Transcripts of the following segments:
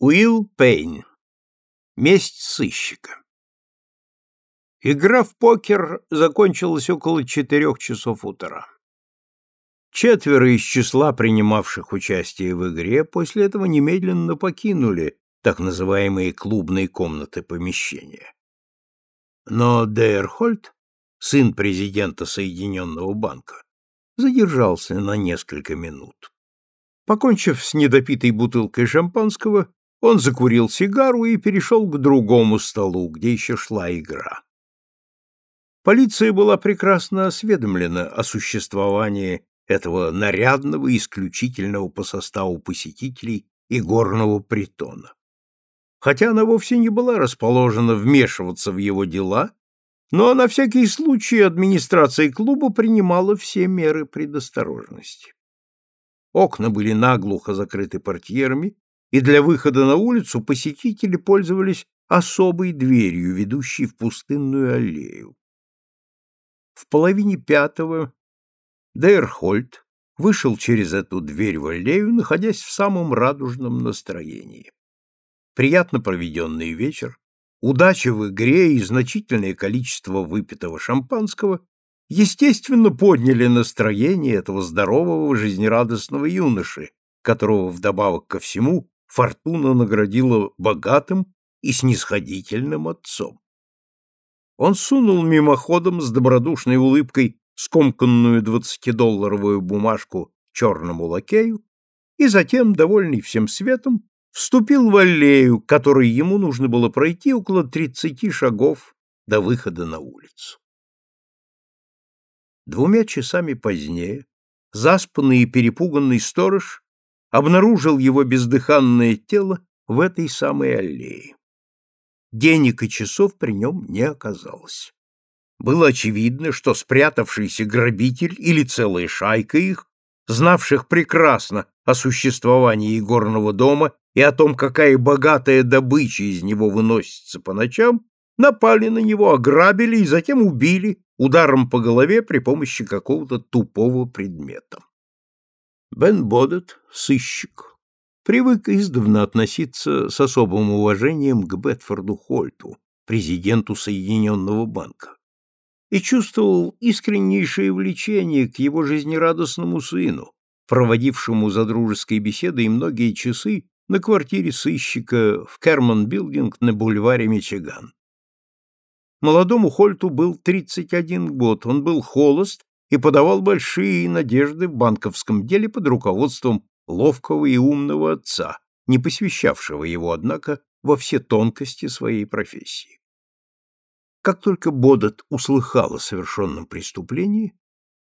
Уилл Пейн. Месть сыщика. Игра в покер закончилась около четырех часов утра. Четверо из числа принимавших участие в игре после этого немедленно покинули так называемые клубные комнаты помещения. Но Дейрхольд, сын президента Соединенного банка, задержался на несколько минут. Покончив с недопитой бутылкой шампанского, он закурил сигару и перешел к другому столу, где еще шла игра. Полиция была прекрасно осведомлена о существовании этого нарядного, исключительного по составу посетителей и горного притона. Хотя она вовсе не была расположена вмешиваться в его дела, но на всякий случай администрация клуба принимала все меры предосторожности. Окна были наглухо закрыты портьерами, и для выхода на улицу посетители пользовались особой дверью, ведущей в пустынную аллею. В половине пятого Дейрхольд вышел через эту дверь в аллею, находясь в самом радужном настроении. Приятно проведенный вечер, удача в игре и значительное количество выпитого шампанского естественно подняли настроение этого здорового жизнерадостного юноши, которого вдобавок ко всему фортуна наградила богатым и снисходительным отцом. Он сунул мимоходом с добродушной улыбкой скомканную двадцатидолларовую бумажку черному лакею и затем, довольный всем светом, вступил в аллею, которой ему нужно было пройти около тридцати шагов до выхода на улицу. Двумя часами позднее заспанный и перепуганный сторож обнаружил его бездыханное тело в этой самой аллее. Денег и часов при нем не оказалось. Было очевидно, что спрятавшийся грабитель или целая шайка их, знавших прекрасно о существовании игорного дома и о том, какая богатая добыча из него выносится по ночам, напали на него, ограбили и затем убили ударом по голове при помощи какого-то тупого предмета. Бен Бодет, сыщик, привык издавна относиться с особым уважением к Бетфорду Хольту, президенту Соединенного банка, и чувствовал искреннейшее влечение к его жизнерадостному сыну, проводившему за дружеской беседой многие часы на квартире сыщика в Керман-билдинг на бульваре Мичиган. Молодому Хольту был 31 год, он был холост и подавал большие надежды в банковском деле под руководством ловкого и умного отца, не посвящавшего его, однако, во все тонкости своей профессии. Как только Бодот услыхал о совершенном преступлении,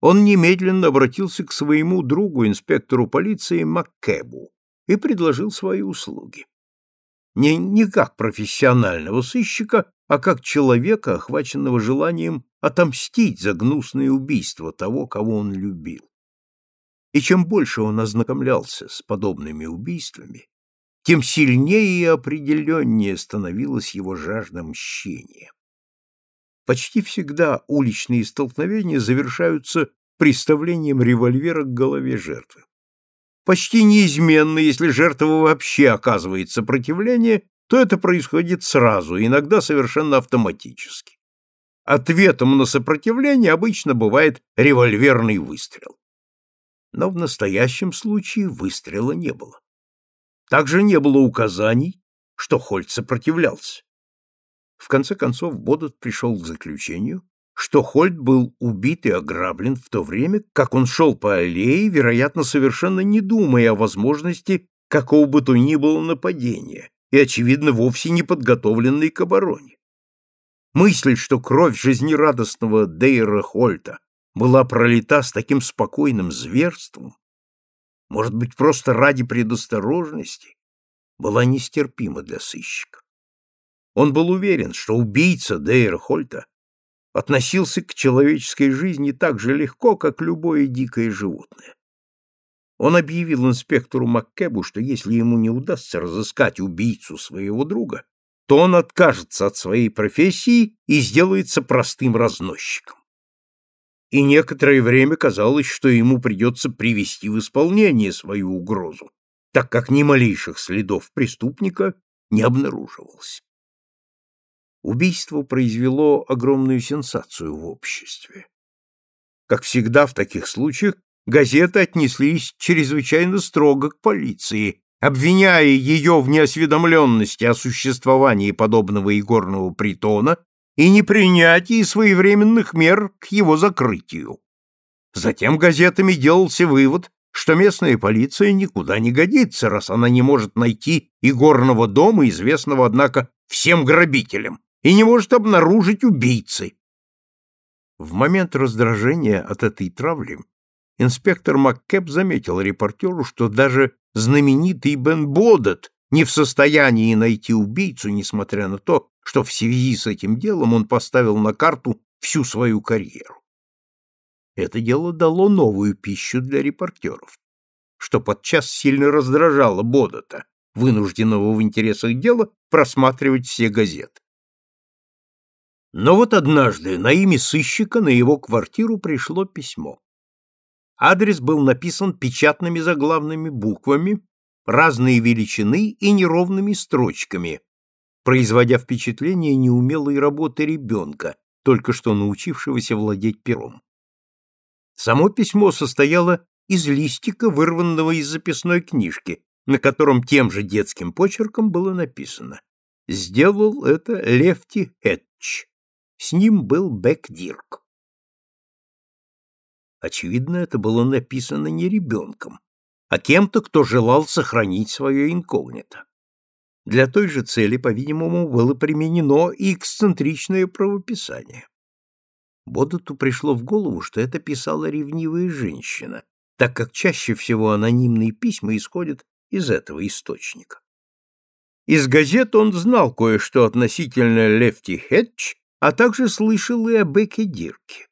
он немедленно обратился к своему другу, инспектору полиции Маккебу, и предложил свои услуги. Не, не как профессионального сыщика, а как человека, охваченного желанием отомстить за гнусное убийство того, кого он любил. И чем больше он ознакомлялся с подобными убийствами, тем сильнее и определеннее становилась его жажда мщения. Почти всегда уличные столкновения завершаются приставлением револьвера к голове жертвы. Почти неизменно, если жертва вообще оказывает сопротивление, то это происходит сразу, иногда совершенно автоматически. Ответом на сопротивление обычно бывает револьверный выстрел. Но в настоящем случае выстрела не было. Также не было указаний, что Хольт сопротивлялся. В конце концов, Бодот пришел к заключению, что Хольт был убит и ограблен в то время, как он шел по аллее, вероятно, совершенно не думая о возможности какого бы то ни было нападения, и, очевидно, вовсе не подготовленный к обороне. Мысль, что кровь жизнерадостного Дейра Хольта была пролита с таким спокойным зверством, может быть, просто ради предосторожности, была нестерпима для сыщика. Он был уверен, что убийца Дейра Хольта относился к человеческой жизни так же легко, как любое дикое животное. Он объявил инспектору Маккебу, что если ему не удастся разыскать убийцу своего друга, то он откажется от своей профессии и сделается простым разносчиком. И некоторое время казалось, что ему придется привести в исполнение свою угрозу, так как ни малейших следов преступника не обнаруживалось. Убийство произвело огромную сенсацию в обществе. Как всегда в таких случаях, газеты отнеслись чрезвычайно строго к полиции, обвиняя ее в неосведомленности о существовании подобного игорного притона и непринятии своевременных мер к его закрытию. Затем газетами делался вывод, что местная полиция никуда не годится, раз она не может найти игорного дома, известного, однако, всем грабителям, и не может обнаружить убийцы. В момент раздражения от этой травли инспектор МакКэп заметил репортеру, что даже знаменитый Бен Бодет не в состоянии найти убийцу, несмотря на то, что в связи с этим делом он поставил на карту всю свою карьеру. Это дело дало новую пищу для репортеров, что подчас сильно раздражало Бодота, вынужденного в интересах дела просматривать все газеты. Но вот однажды на имя сыщика на его квартиру пришло письмо. Адрес был написан печатными заглавными буквами, разной величины и неровными строчками, производя впечатление неумелой работы ребенка, только что научившегося владеть пером. Само письмо состояло из листика, вырванного из записной книжки, на котором тем же детским почерком было написано «Сделал это Лефти Хэтч». С ним был Бек Дирк. Очевидно, это было написано не ребенком, а кем-то, кто желал сохранить свое инкогнито. Для той же цели, по-видимому, было применено и эксцентричное правописание. Бодоту пришло в голову, что это писала ревнивая женщина, так как чаще всего анонимные письма исходят из этого источника. Из газет он знал кое-что относительно Лефти Хэтч а также слышал и о Бекке Дирке.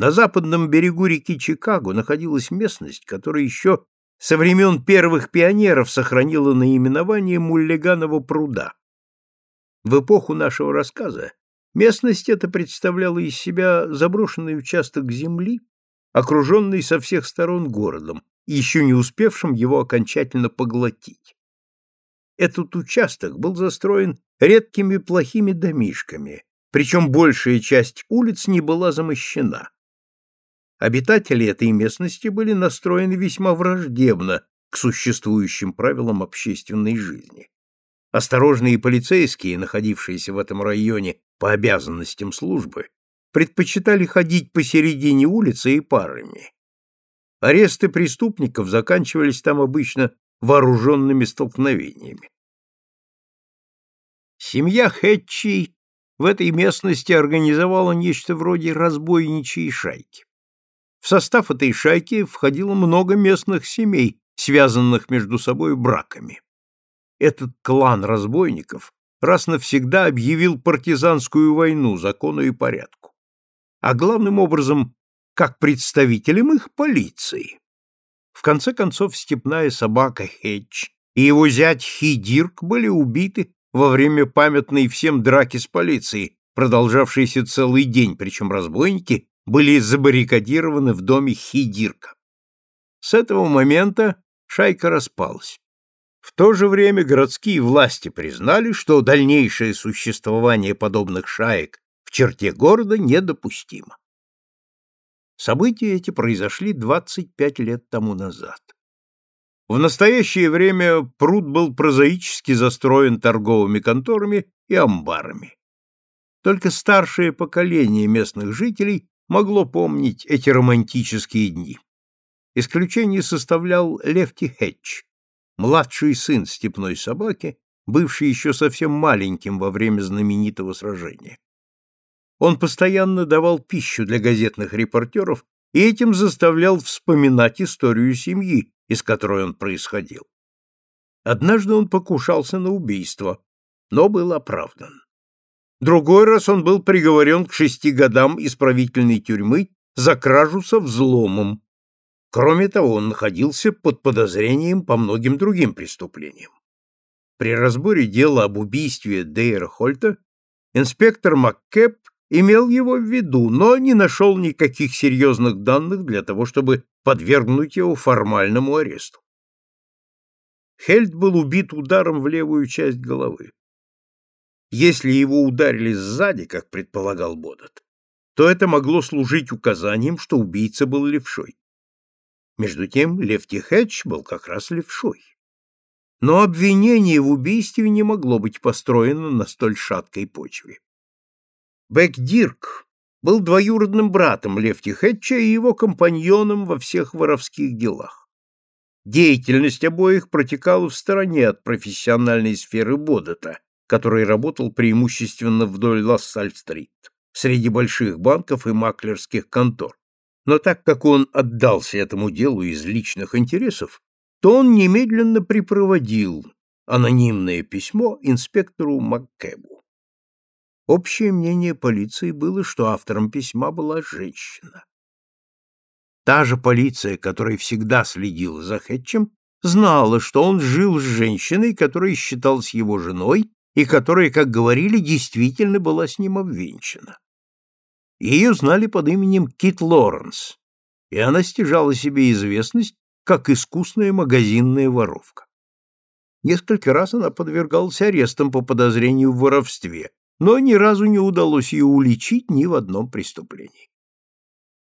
На западном берегу реки Чикаго находилась местность, которая еще со времен первых пионеров сохранила наименование Муллиганова пруда. В эпоху нашего рассказа местность эта представляла из себя заброшенный участок земли, окруженный со всех сторон городом, еще не успевшим его окончательно поглотить. Этот участок был застроен редкими плохими домишками, причем большая часть улиц не была замощена. Обитатели этой местности были настроены весьма враждебно к существующим правилам общественной жизни. Осторожные полицейские, находившиеся в этом районе по обязанностям службы, предпочитали ходить посередине улицы и парами. Аресты преступников заканчивались там обычно вооруженными столкновениями. Семья Хэтчей в этой местности организовала нечто вроде разбойничьей шайки. В состав этой шайки входило много местных семей, связанных между собой браками. Этот клан разбойников раз навсегда объявил партизанскую войну закону и порядку, а главным образом как представителем их полиции. В конце концов, степная собака Хедж и его зять Хидирк были убиты во время памятной всем драки с полицией, продолжавшейся целый день, причем разбойники были забаррикадированы в доме Хидирка. С этого момента шайка распалась. В то же время городские власти признали, что дальнейшее существование подобных шаек в черте города недопустимо. События эти произошли 25 лет тому назад. В настоящее время пруд был прозаически застроен торговыми конторами и амбарами. Только старшее поколение местных жителей могло помнить эти романтические дни. Исключение составлял Лефти Хэтч, младший сын степной собаки, бывший еще совсем маленьким во время знаменитого сражения. Он постоянно давал пищу для газетных репортеров и этим заставлял вспоминать историю семьи, из которой он происходил. Однажды он покушался на убийство, но был оправдан. Другой раз он был приговорен к шести годам исправительной тюрьмы за кражу со взломом. Кроме того, он находился под подозрением по многим другим преступлениям. При разборе дела об убийстве Дейра Хольта инспектор МакКэп имел его в виду, но не нашел никаких серьезных данных для того, чтобы подвергнуть его формальному аресту. Хельд был убит ударом в левую часть головы. Если его ударили сзади, как предполагал Бодот, то это могло служить указанием, что убийца был левшой. Между тем Лефти Хэтч был как раз левшой. Но обвинение в убийстве не могло быть построено на столь шаткой почве. Бек Дирк был двоюродным братом Лефти Хэтча и его компаньоном во всех воровских делах. Деятельность обоих протекала в стороне от профессиональной сферы Бодета, который работал преимущественно вдоль Лассаль-стрит, среди больших банков и маклерских контор. Но так как он отдался этому делу из личных интересов, то он немедленно припроводил анонимное письмо инспектору МакКэбу. Общее мнение полиции было, что автором письма была женщина. Та же полиция, которая всегда следила за Хэтчем, знала, что он жил с женщиной, которая считалась его женой и которая, как говорили, действительно была с ним обвенчана. Ее знали под именем Кит Лоренс, и она стяжала себе известность как искусная магазинная воровка. Несколько раз она подвергалась арестам по подозрению в воровстве, но ни разу не удалось ее уличить ни в одном преступлении.